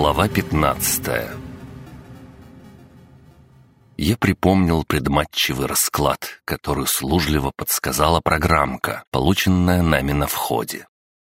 Глава 15 Я припомнил предматчевый расклад, который услужливо подсказала программка, полученная нами на входе.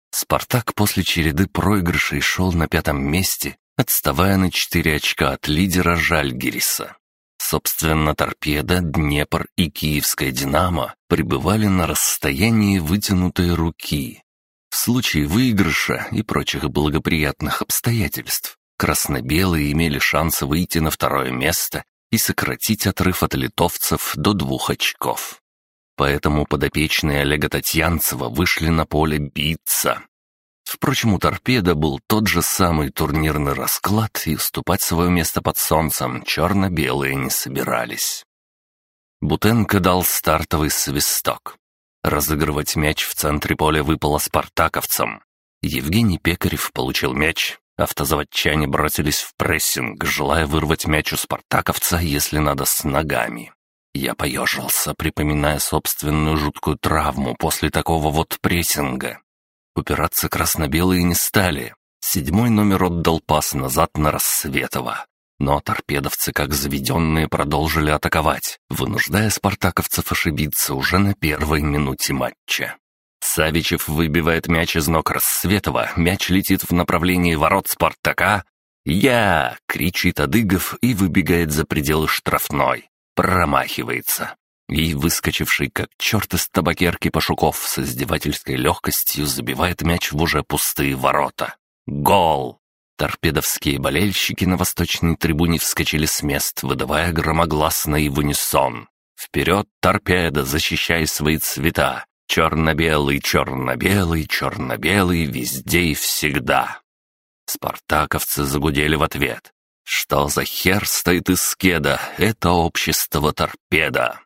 «Спартак» после череды проигрышей шел на пятом месте, отставая на четыре очка от лидера Жальгириса. Собственно, «Торпеда», «Днепр» и «Киевская Динамо» пребывали на расстоянии вытянутой руки, в случае выигрыша и прочих благоприятных обстоятельств красно-белые имели шанс выйти на второе место и сократить отрыв от литовцев до двух очков. Поэтому подопечные Олега Татьянцева вышли на поле биться. Впрочем, у торпеда был тот же самый турнирный расклад, и уступать свое место под солнцем черно-белые не собирались. Бутенко дал стартовый свисток. Разыгрывать мяч в центре поля выпало спартаковцам. Евгений Пекарев получил мяч. Автозаводчане бросились в прессинг, желая вырвать мяч у спартаковца, если надо, с ногами. Я поежился, припоминая собственную жуткую травму после такого вот прессинга. Упираться красно-белые не стали. Седьмой номер отдал пас назад на Рассветова. Но торпедовцы, как заведенные, продолжили атаковать, вынуждая спартаковцев ошибиться уже на первой минуте матча. Савичев выбивает мяч из ног Рассветова, мяч летит в направлении ворот Спартака. «Я!» — кричит Адыгов и выбегает за пределы штрафной. Промахивается. И, выскочивший как черт из табакерки Пашуков с издевательской легкостью забивает мяч в уже пустые ворота. Гол! Торпедовские болельщики на восточной трибуне вскочили с мест, выдавая громогласно и в унисон. «Вперед, торпеда, защищай свои цвета! Черно-белый, черно-белый, черно-белый, везде и всегда!» Спартаковцы загудели в ответ. «Что за хер стоит из кеда? Это общество торпеда!»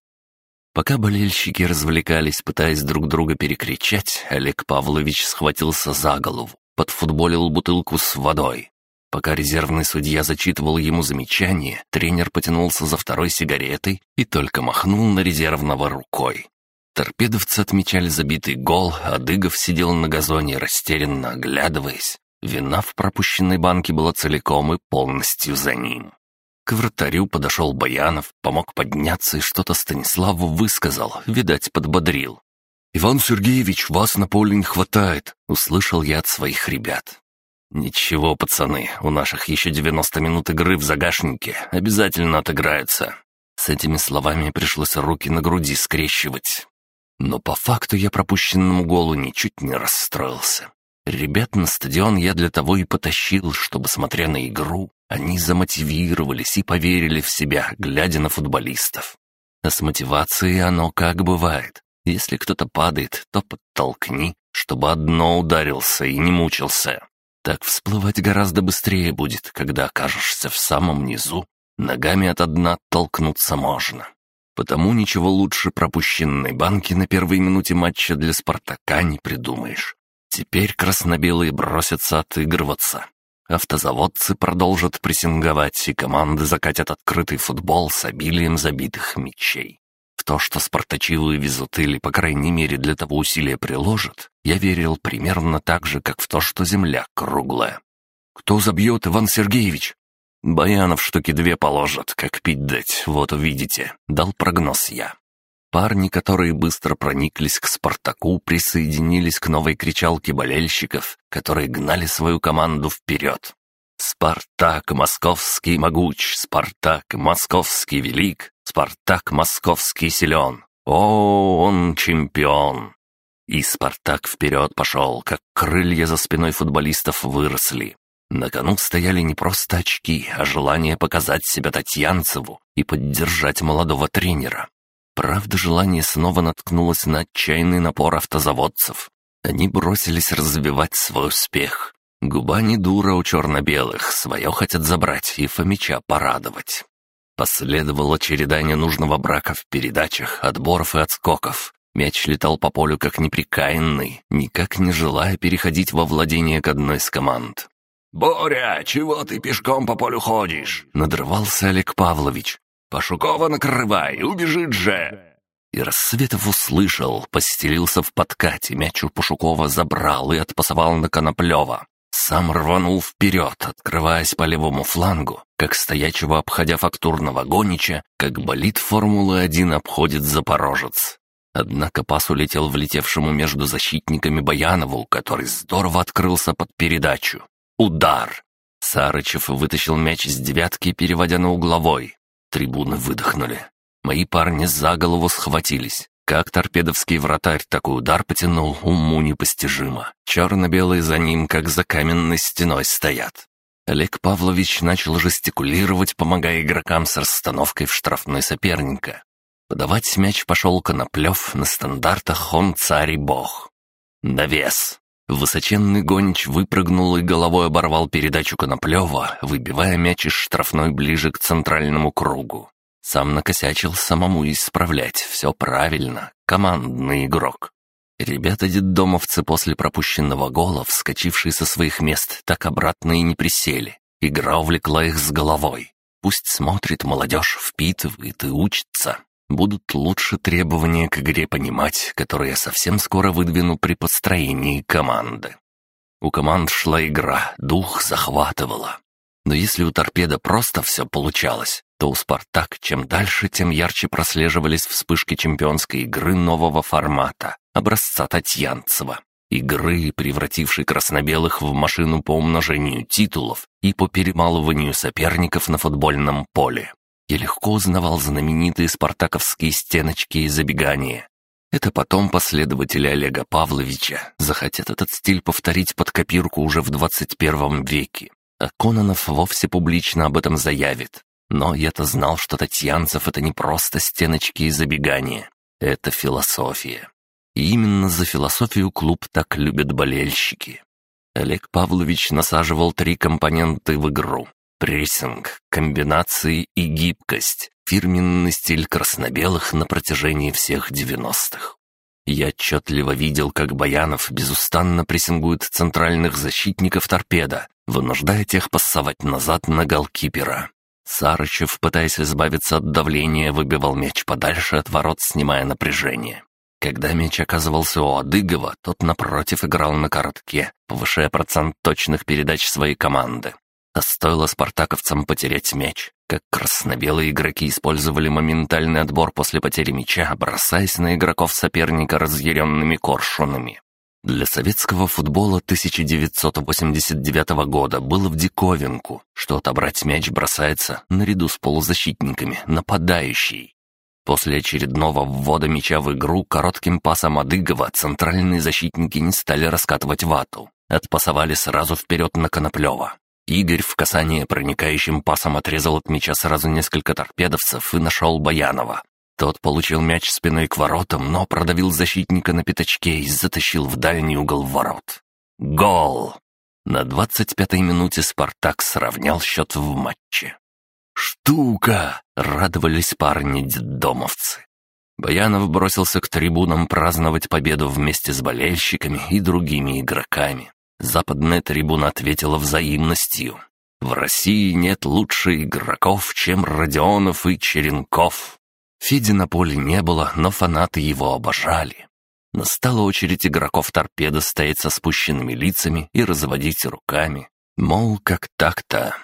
Пока болельщики развлекались, пытаясь друг друга перекричать, Олег Павлович схватился за голову подфутболил бутылку с водой. Пока резервный судья зачитывал ему замечание, тренер потянулся за второй сигаретой и только махнул на резервного рукой. Торпедовцы отмечали забитый гол, а Дыгов сидел на газоне, растерянно оглядываясь. Вина в пропущенной банке была целиком и полностью за ним. К вратарю подошел Баянов, помог подняться и что-то Станиславу высказал, видать, подбодрил. «Иван Сергеевич, вас на поле не хватает», — услышал я от своих ребят. «Ничего, пацаны, у наших еще 90 минут игры в загашнике, обязательно отыграется». С этими словами пришлось руки на груди скрещивать. Но по факту я пропущенному голу ничуть не расстроился. Ребят на стадион я для того и потащил, чтобы, смотря на игру, они замотивировались и поверили в себя, глядя на футболистов. А с мотивацией оно как бывает. Если кто-то падает, то подтолкни, чтобы одно ударился и не мучился. Так всплывать гораздо быстрее будет, когда окажешься в самом низу. Ногами от дна толкнуться можно. Потому ничего лучше пропущенной банки на первой минуте матча для «Спартака» не придумаешь. Теперь красно-белые бросятся отыгрываться. Автозаводцы продолжат прессинговать, и команды закатят открытый футбол с обилием забитых мячей то, что спартачи вывезут или, по крайней мере, для того усилия приложат, я верил примерно так же, как в то, что земля круглая. «Кто забьет, Иван Сергеевич?» «Баянов штуки две положат, как пить дать, вот увидите», — дал прогноз я. Парни, которые быстро прониклись к «Спартаку», присоединились к новой кричалке болельщиков, которые гнали свою команду вперед. «Спартак московский могуч, Спартак московский велик, Спартак московский силен. О, он чемпион!» И Спартак вперед пошел, как крылья за спиной футболистов выросли. На кону стояли не просто очки, а желание показать себя Татьянцеву и поддержать молодого тренера. Правда, желание снова наткнулось на отчаянный напор автозаводцев. Они бросились развивать свой успех. Губа не дура у черно-белых, свое хотят забрать и Фомича порадовать. Последовала череда ненужного брака в передачах, отборов и отскоков. Мяч летал по полю как неприкаянный, никак не желая переходить во владение к одной из команд. «Боря, чего ты пешком по полю ходишь?» — надрывался Олег Павлович. «Пашукова накрывай, убежит же!» И Рассветов услышал, постелился в подкате, мяч у Пашукова забрал и отпасовал на Коноплева. Сам рванул вперед, открываясь по левому флангу, как стоячего обходя фактурного гонича, как болит Формулы-1 обходит Запорожец. Однако пас улетел влетевшему между защитниками Баянову, который здорово открылся под передачу. Удар! Сарычев вытащил мяч с девятки, переводя на угловой. Трибуны выдохнули. Мои парни за голову схватились. Как торпедовский вратарь такой удар потянул, уму непостижимо. Черно-белые за ним, как за каменной стеной, стоят. Олег Павлович начал жестикулировать, помогая игрокам с расстановкой в штрафной соперника. Подавать мяч пошел Коноплев на стандартах «Он царь и бог». Навес. Высоченный гонич выпрыгнул и головой оборвал передачу Коноплева, выбивая мяч из штрафной ближе к центральному кругу. Сам накосячил самому исправлять, все правильно, командный игрок. Ребята-детдомовцы после пропущенного гола, вскочившие со своих мест, так обратно и не присели. Игра увлекла их с головой. Пусть смотрит молодежь, впитывает и учится. Будут лучше требования к игре понимать, которые я совсем скоро выдвину при построении команды. У команд шла игра, дух захватывала. Но если у торпеда просто все получалось, то у «Спартак» чем дальше, тем ярче прослеживались вспышки чемпионской игры нового формата, образца Татьянцева. Игры, превратившей красно-белых в машину по умножению титулов и по перемалыванию соперников на футбольном поле я легко узнавал знаменитые спартаковские стеночки и забегания. Это потом последователи Олега Павловича захотят этот стиль повторить под копирку уже в 21 веке. А Кононов вовсе публично об этом заявит. Но я-то знал, что Татьянцев — это не просто стеночки и забегания. Это философия. И именно за философию клуб так любят болельщики. Олег Павлович насаживал три компоненты в игру прессинг, комбинации и гибкость, фирменный стиль красно-белых на протяжении всех девяностых. Я отчетливо видел, как Баянов безустанно прессингует центральных защитников торпеда, вынуждая тех пассовать назад на голкипера. Сарычев, пытаясь избавиться от давления, выбивал мяч подальше от ворот, снимая напряжение. Когда мяч оказывался у Адыгова, тот напротив играл на коротке, повышая процент точных передач своей команды. А стоило спартаковцам потерять мяч, как красно-белые игроки использовали моментальный отбор после потери мяча, бросаясь на игроков соперника разъяренными коршунами. Для советского футбола 1989 года было в диковинку, что отобрать мяч бросается наряду с полузащитниками нападающий. После очередного ввода мяча в игру коротким пасом Адыгова центральные защитники не стали раскатывать вату, отпасовали сразу вперед на Коноплева. Игорь в касание проникающим пасом отрезал от мяча сразу несколько торпедовцев и нашел Баянова. Тот получил мяч спиной к воротам, но продавил защитника на пятачке и затащил в дальний угол ворот. Гол! На двадцать пятой минуте «Спартак» сравнял счет в матче. «Штука!» — радовались парни-детдомовцы. Баянов бросился к трибунам праздновать победу вместе с болельщиками и другими игроками. Западная трибуна ответила взаимностью. В России нет лучше игроков, чем Родионов и Черенков. Феди на поле не было, но фанаты его обожали. Настала очередь игроков торпеда стоять со спущенными лицами и разводить руками. Мол, как так-то.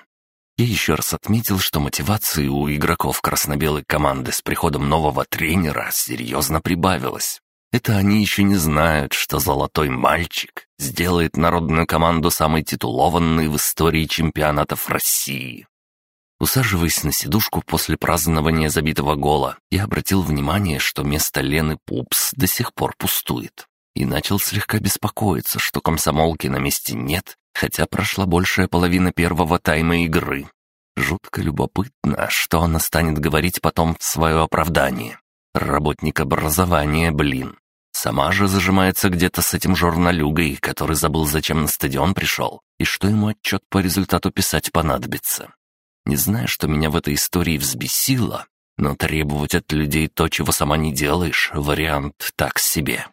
Я еще раз отметил, что мотивации у игроков красно-белой команды с приходом нового тренера серьезно прибавилась. Это они еще не знают, что золотой мальчик сделает народную команду самой титулованной в истории чемпионатов России. Усаживаясь на сидушку после празднования забитого гола, я обратил внимание, что место Лены Пупс до сих пор пустует. И начал слегка беспокоиться, что комсомолки на месте нет, хотя прошла большая половина первого тайма игры. Жутко любопытно, что она станет говорить потом в свое оправдание. Работник образования, блин. Сама же зажимается где-то с этим журналюгой, который забыл, зачем на стадион пришел, и что ему отчет по результату писать понадобится. Не знаю, что меня в этой истории взбесило, но требовать от людей то, чего сама не делаешь, вариант так себе.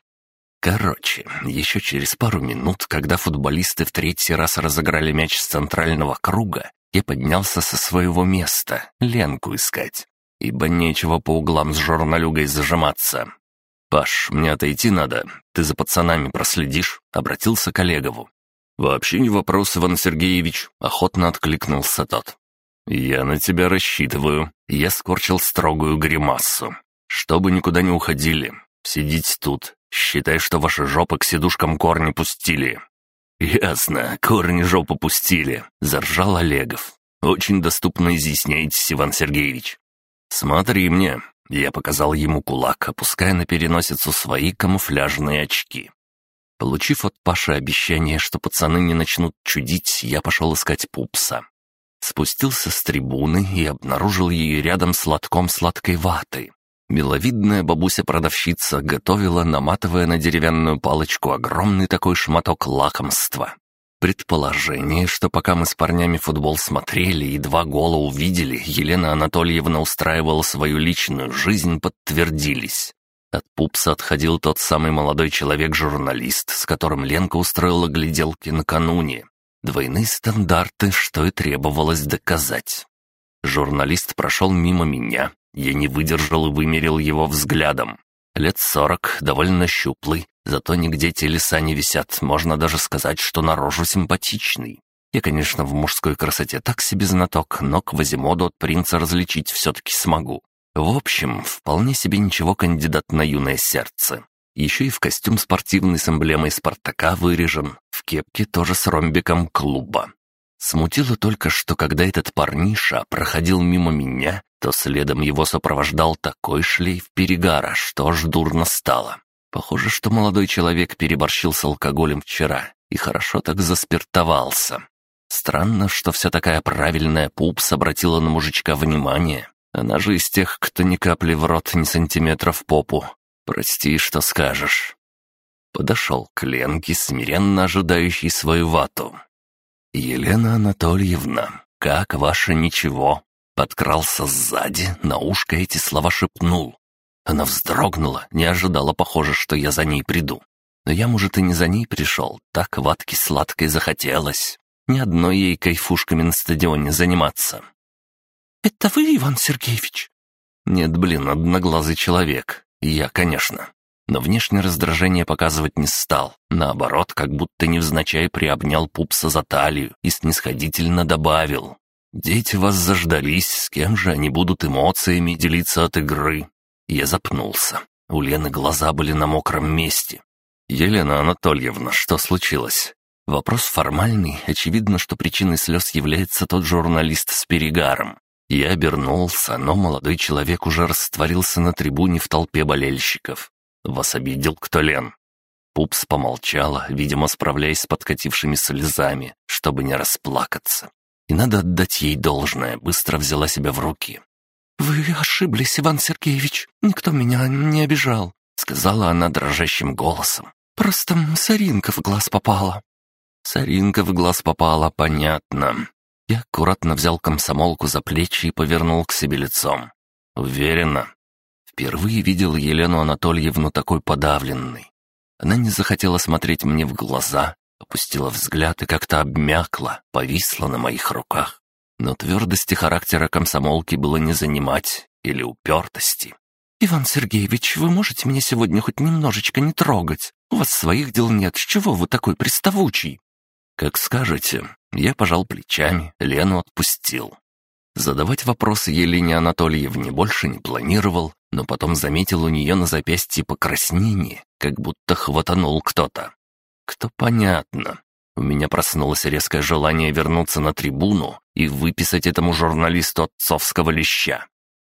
Короче, еще через пару минут, когда футболисты в третий раз разыграли мяч с центрального круга, я поднялся со своего места, Ленку искать. Ибо нечего по углам с журналюгой зажиматься. «Паш, мне отойти надо. Ты за пацанами проследишь?» — обратился к Олегову. «Вообще не вопрос, Иван Сергеевич», — охотно откликнулся тот. «Я на тебя рассчитываю». Я скорчил строгую гримасу. «Чтобы никуда не уходили. Сидите тут. Считай, что ваши жопы к сидушкам корни пустили». «Ясно, корни жопу пустили», — заржал Олегов. «Очень доступно изъясняетесь, Иван Сергеевич». «Смотри мне», — я показал ему кулак, опуская на переносицу свои камуфляжные очки. Получив от Паши обещание, что пацаны не начнут чудить, я пошел искать пупса. Спустился с трибуны и обнаружил ее рядом с лотком сладкой ваты. Миловидная бабуся-продавщица готовила, наматывая на деревянную палочку огромный такой шматок лакомства. Предположение, что пока мы с парнями футбол смотрели и два гола увидели, Елена Анатольевна устраивала свою личную жизнь, подтвердились. От пупса отходил тот самый молодой человек-журналист, с которым Ленка устроила гляделки накануне. Двойные стандарты, что и требовалось доказать. Журналист прошел мимо меня. Я не выдержал и вымерил его взглядом. Лет сорок, довольно щуплый, зато нигде телеса не висят, можно даже сказать, что на рожу симпатичный. Я, конечно, в мужской красоте так себе знаток, но Квазимоду от принца различить все-таки смогу. В общем, вполне себе ничего кандидат на юное сердце. Еще и в костюм спортивный с эмблемой «Спартака» вырежен, в кепке тоже с ромбиком клуба. Смутило только, что когда этот парниша проходил мимо меня, то следом его сопровождал такой шлейф перегара, что аж дурно стало. Похоже, что молодой человек переборщил с алкоголем вчера и хорошо так заспиртовался. Странно, что вся такая правильная пупс обратила на мужичка внимание, она же из тех, кто ни капли в рот, ни сантиметра в попу. Прости, что скажешь». Подошел к Ленке, смиренно ожидающей свою вату. «Елена Анатольевна, как ваше ничего?» Подкрался сзади, на ушко эти слова шепнул. Она вздрогнула, не ожидала, похоже, что я за ней приду. Но я, может, и не за ней пришел, так ватки сладкой захотелось. Ни одной ей кайфушками на стадионе заниматься. «Это вы, Иван Сергеевич?» «Нет, блин, одноглазый человек. Я, конечно». Но внешнее раздражение показывать не стал. Наоборот, как будто невзначай приобнял пупса за талию и снисходительно добавил. «Дети вас заждались, с кем же они будут эмоциями делиться от игры?» Я запнулся. У Лены глаза были на мокром месте. «Елена Анатольевна, что случилось?» Вопрос формальный, очевидно, что причиной слез является тот журналист с перегаром. Я обернулся, но молодой человек уже растворился на трибуне в толпе болельщиков. «Вас обидел кто, Лен?» Пупс помолчала, видимо, справляясь с подкатившими слезами, чтобы не расплакаться. И надо отдать ей должное, быстро взяла себя в руки. «Вы ошиблись, Иван Сергеевич, никто меня не обижал», — сказала она дрожащим голосом. «Просто соринка в глаз попала». «Соринка в глаз попала, понятно. Я аккуратно взял комсомолку за плечи и повернул к себе лицом. Уверенно. Впервые видел Елену Анатольевну такой подавленной. Она не захотела смотреть мне в глаза, опустила взгляд и как-то обмякла, повисла на моих руках. Но твердости характера комсомолки было не занимать, или упертости. «Иван Сергеевич, вы можете меня сегодня хоть немножечко не трогать? У вас своих дел нет, с чего вы такой приставучий?» «Как скажете». Я пожал плечами, Лену отпустил. Задавать вопросы Елене Анатольевне больше не планировал, но потом заметил у нее на запястье покраснение, как будто хватанул кто-то. Кто понятно. У меня проснулось резкое желание вернуться на трибуну и выписать этому журналисту отцовского леща.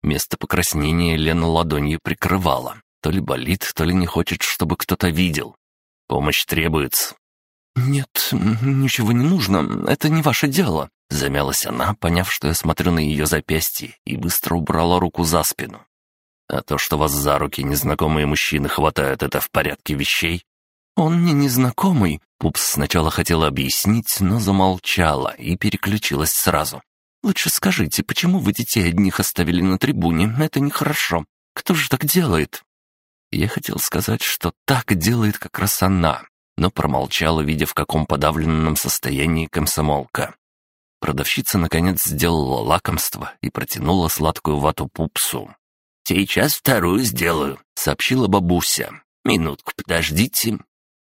Место покраснения Лена ладонью прикрывала. То ли болит, то ли не хочет, чтобы кто-то видел. Помощь требуется. «Нет, ничего не нужно, это не ваше дело», — замялась она, поняв, что я смотрю на ее запястье, и быстро убрала руку за спину. «А то, что вас за руки незнакомые мужчины хватают, это в порядке вещей?» «Он мне незнакомый», — Пупс сначала хотела объяснить, но замолчала и переключилась сразу. «Лучше скажите, почему вы детей одних оставили на трибуне? Это нехорошо. Кто же так делает?» Я хотел сказать, что так делает как раз она, но промолчала, видя, в каком подавленном состоянии комсомолка. Продавщица, наконец, сделала лакомство и протянула сладкую вату пупсу. «Сейчас вторую сделаю», — сообщила бабуся. «Минутку, подождите».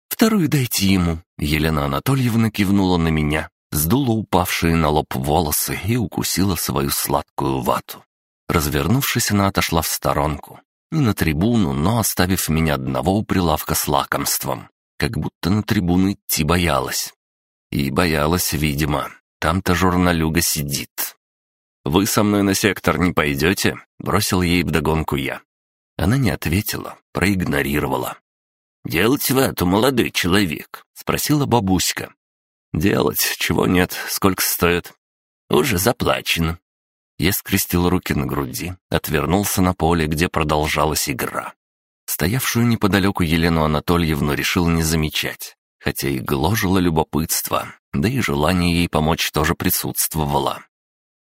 «Вторую дайте ему». Елена Анатольевна кивнула на меня, сдула упавшие на лоб волосы и укусила свою сладкую вату. Развернувшись, она отошла в сторонку. Не на трибуну, но оставив меня одного у прилавка с лакомством. Как будто на трибуну идти боялась. И боялась, видимо. Там-то журналюга сидит. «Вы со мной на сектор не пойдете?» — бросил ей вдогонку я. Она не ответила, проигнорировала. «Делать вату, молодой человек?» — спросила бабуська. «Делать? Чего нет? Сколько стоит?» «Уже заплачено». Я скрестил руки на груди, отвернулся на поле, где продолжалась игра. Стоявшую неподалеку Елену Анатольевну решил не замечать, хотя и гложило любопытство, да и желание ей помочь тоже присутствовало.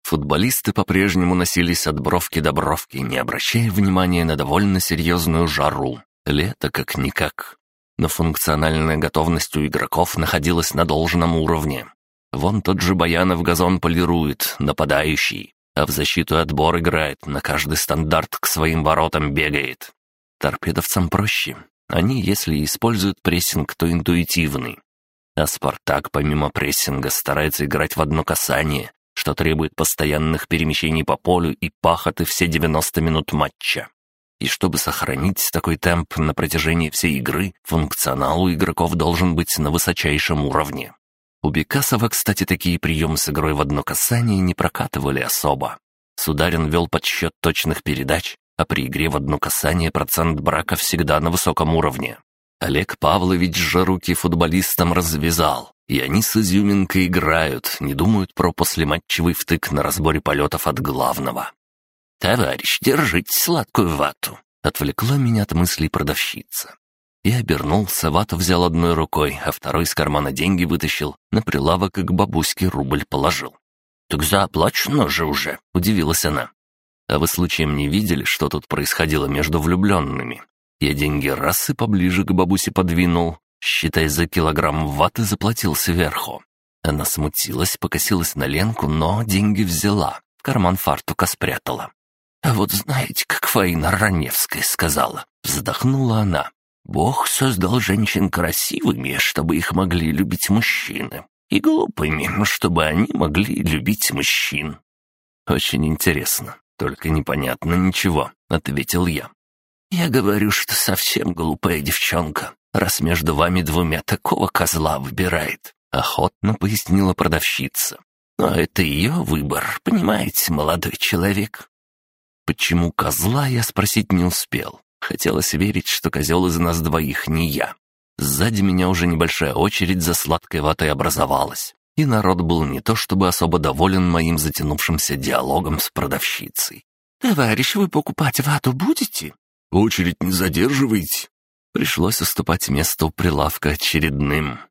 Футболисты по-прежнему носились от бровки до бровки, не обращая внимания на довольно серьезную жару. Лето как-никак. Но функциональная готовность у игроков находилась на должном уровне. Вон тот же Баянов газон полирует, нападающий, а в защиту отбор играет, на каждый стандарт к своим воротам бегает. Торпедовцам проще. Они, если используют прессинг, то интуитивный. А «Спартак» помимо прессинга старается играть в одно касание, что требует постоянных перемещений по полю и пахоты все 90 минут матча. И чтобы сохранить такой темп на протяжении всей игры, функционал у игроков должен быть на высочайшем уровне. У Бекасова, кстати, такие приемы с игрой в одно касание не прокатывали особо. Сударин вел подсчет точных передач, а при игре в одно касание процент брака всегда на высоком уровне. Олег Павлович же руки футболистам развязал, и они с изюминкой играют, не думают про послематчевый втык на разборе полетов от главного. «Товарищ, держите сладкую вату», — отвлекла меня от мыслей продавщица. Я обернулся, вату взял одной рукой, а второй из кармана деньги вытащил, на прилавок к бабуське рубль положил. «Так заоплачено же уже», — удивилась она. А вы случаем не видели, что тут происходило между влюбленными? Я деньги раз и поближе к бабусе подвинул, считай, за килограмм ваты заплатил сверху. Она смутилась, покосилась на Ленку, но деньги взяла, в карман фартука спрятала. «А вот знаете, как Фаина Раневская сказала?» Вздохнула она. «Бог создал женщин красивыми, чтобы их могли любить мужчины, и глупыми, чтобы они могли любить мужчин». «Очень интересно. «Только непонятно ничего», — ответил я. «Я говорю, что совсем глупая девчонка, раз между вами двумя такого козла выбирает», — охотно пояснила продавщица. «Но это ее выбор, понимаете, молодой человек». Почему козла, я спросить не успел. Хотелось верить, что козел из нас двоих не я. Сзади меня уже небольшая очередь за сладкой ватой образовалась и народ был не то чтобы особо доволен моим затянувшимся диалогом с продавщицей. «Товарищ, вы покупать вату будете?» «Очередь не задерживайте». Пришлось уступать место у прилавка очередным.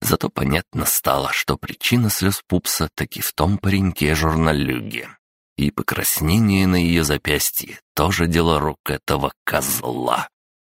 Зато понятно стало, что причина слез пупса таки в том пареньке-журналюге. И покраснение на ее запястье тоже дело рук этого козла.